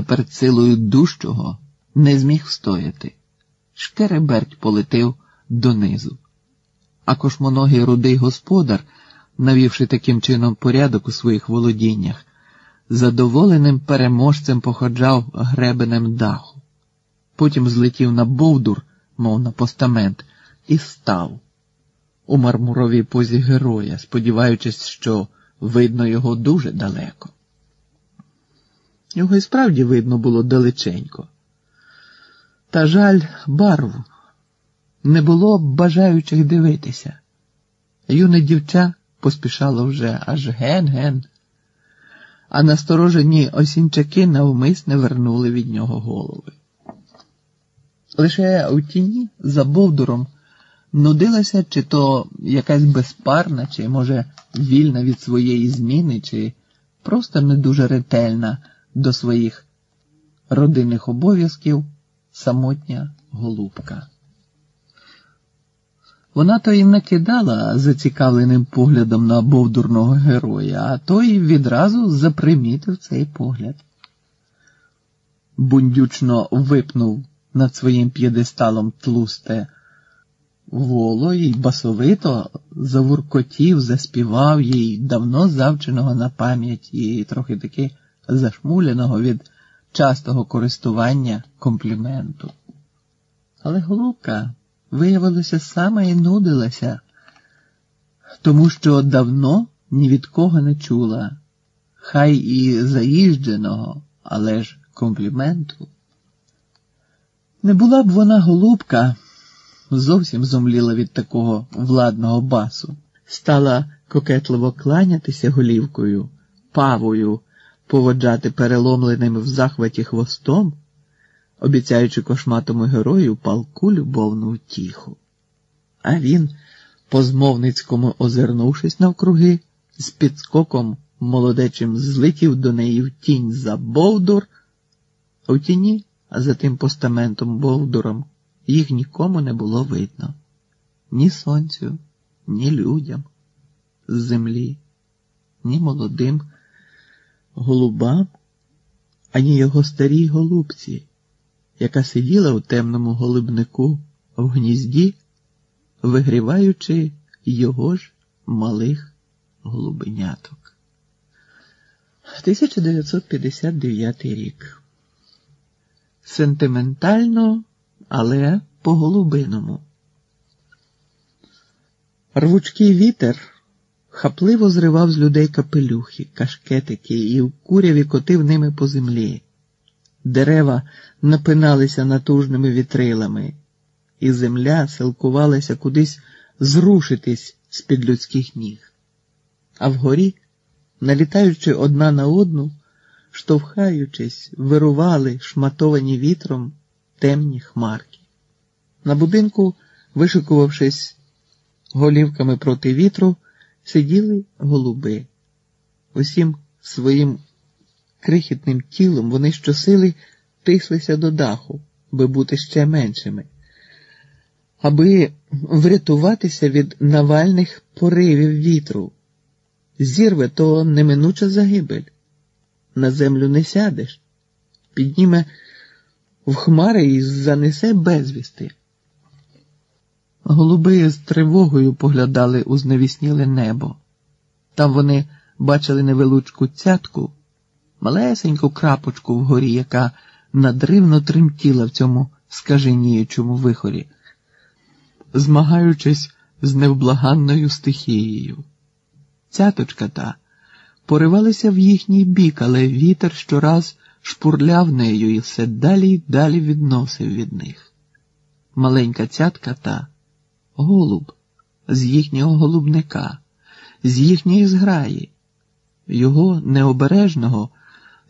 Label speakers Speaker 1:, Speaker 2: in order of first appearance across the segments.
Speaker 1: тепер силою дужчого не зміг встояти. Шкереберть полетив донизу. А кошмоногий рудий господар, навівши таким чином порядок у своїх володіннях, задоволеним переможцем походжав гребенем даху. Потім злетів на бовдур, мов на постамент, і став у мармуровій позі героя, сподіваючись, що видно його дуже далеко. Його і справді видно було далеченько. Та жаль, барв не було бажаючих дивитися. Юне дівча поспішало вже аж ген-ген, а насторожені осінчаки навмисне вернули від нього голови. Лише у тіні за бовдуром нудилася чи то якась безпарна, чи, може, вільна від своєї зміни, чи просто не дуже ретельна до своїх родинних обов'язків самотня голубка. Вона то й накидала зацікавленим поглядом на бовдурного героя, а той відразу запримітив цей погляд. Бундючно випнув над своїм п'єдесталом тлусте воло і басовито завуркотів, заспівав їй давно завченого на пам'ять і трохи таки зашмуленого від частого користування компліменту. Але голубка, виявилося, саме і нудилася, тому що давно ні від кого не чула, хай і заїждженого, але ж компліменту. Не була б вона голубка, зовсім зомліла від такого владного басу, стала кокетливо кланятися голівкою, павою, поводжати переломленим в захваті хвостом, обіцяючи кошматому герою палку любовну втіху. А він, по змовницькому озирнувшись навкруги, з підскоком молодечим злетів до неї в тінь за Бовдур, в тіні, а за тим постаментом Бовдуром, їх нікому не було видно ні сонцю, ні людям з землі, ні молодим голубам, ані його старій голубці, яка сиділа у темному голубнику в гнізді, вигріваючи його ж малих голубеняток. 1959 рік. Сентиментально, але по-голубиному. Рвучкий вітер хапливо зривав з людей капелюхи, кашкетики і в куряві котив ними по землі. Дерева напиналися натужними вітрилами, і земля силкувалася кудись зрушитись з-під людських ніг. А вгорі, налітаючи одна на одну, штовхаючись, вирували, шматовані вітром темні хмарки. На будинку, вишикувавшись голівками проти вітру, сиділи голуби. Усім своїм крихітним тілом вони щосили тислися до даху, би бути ще меншими, аби врятуватися від навальних поривів вітру. Зірве то неминуча загибель. На землю не сядеш, підніме в хмари і занесе безвісти. Голуби з тривогою поглядали у зневісніле небо. Там вони бачили невеличку цятку, малесеньку крапочку вгорі, яка надривно тремтіла в цьому скаженіючому вихорі, змагаючись з невблаганною стихією. Цяточка та поривалася в їхній бік, але вітер щораз шпурляв нею і все далі й далі відносив від них. Маленька цятка та голуб з їхнього голубника, з їхньої зграї. Його необережного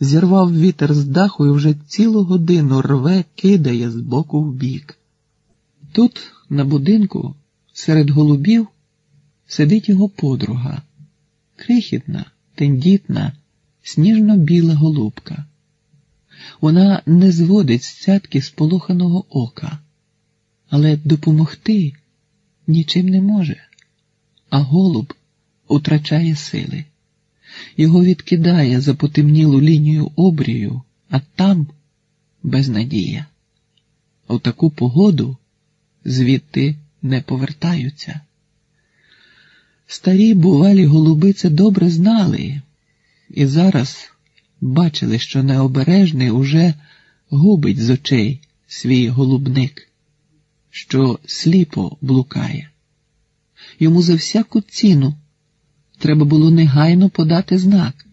Speaker 1: зірвав вітер з даху і вже цілу годину рве, кидає з боку в бік. Тут, на будинку, серед голубів, сидить його подруга, крихітна, тендітна, сніжно-біла голубка. Вона не зводить з цятки сполоханого ока, але допомогти нічим не може, а голуб утрачає сили. Його відкидає за потемнілу лінію обрію, а там безнадія. У таку погоду звідти не повертаються. Старі бувалі голуби це добре знали, і зараз бачили, що необережний уже губить з очей свій голубник, що сліпо блукає. Йому за всяку ціну треба було негайно подати знак,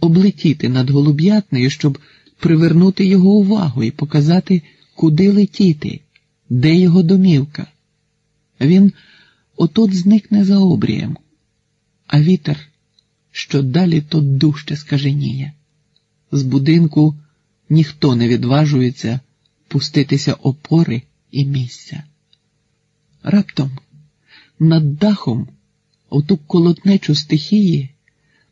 Speaker 1: облетіти над голуб'ятнею, щоб привернути його увагу і показати, куди летіти, де його домівка. Він отот зникне за обрієм, а вітер, що далі то дужче скаженіє. З будинку ніхто не відважується пуститися опори і місця. Раптом над дахом оту колотнечу стихії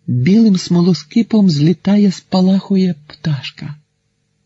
Speaker 1: білим смолоскипом злітає спалахує пташка.